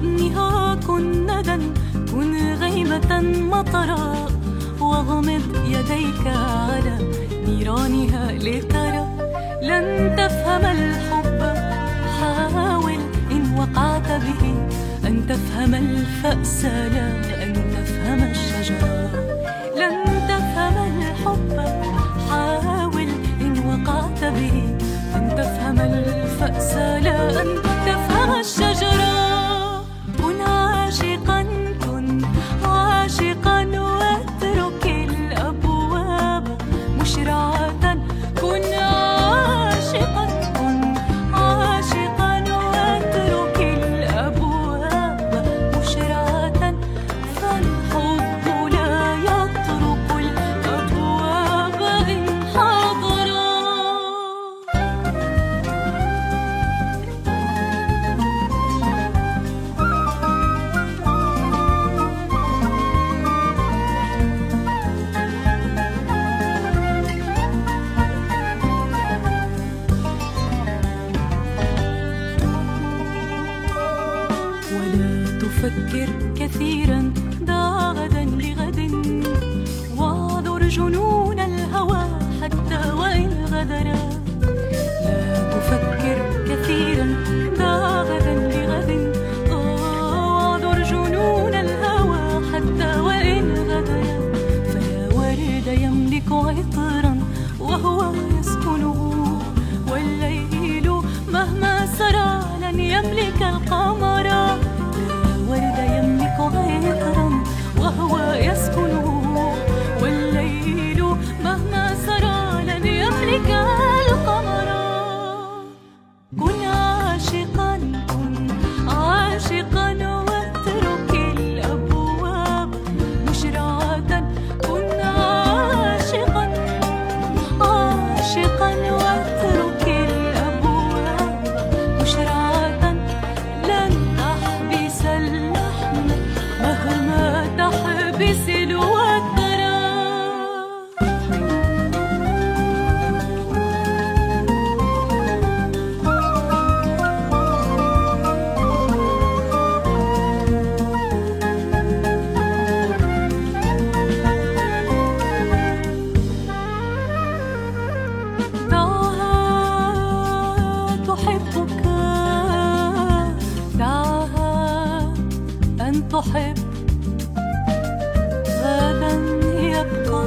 حضنها كن ندى كن غيمة مطرا. واغمض يديك على نيرانها لترى. لن تفهم الحب حاول إن وقعت به. أن تفهم الفأس لا أن تفهم الشجرة لن تفهم الحب حاول إن وقعت به. أن تفهم الفأس لا أن تفهم ولا تفكر كثيرا دع غدا لغد. واعذر جنون الهوى حتى وإن غدرا لا تفكر كثيرا دع غدا لغد. واعذر جنون الهوى حتى وإن غدرا فلا ورد يملك عطرا وهو يسكنه والليل مهما سرى لن يملك القمر. أن تحب. غدا يبقى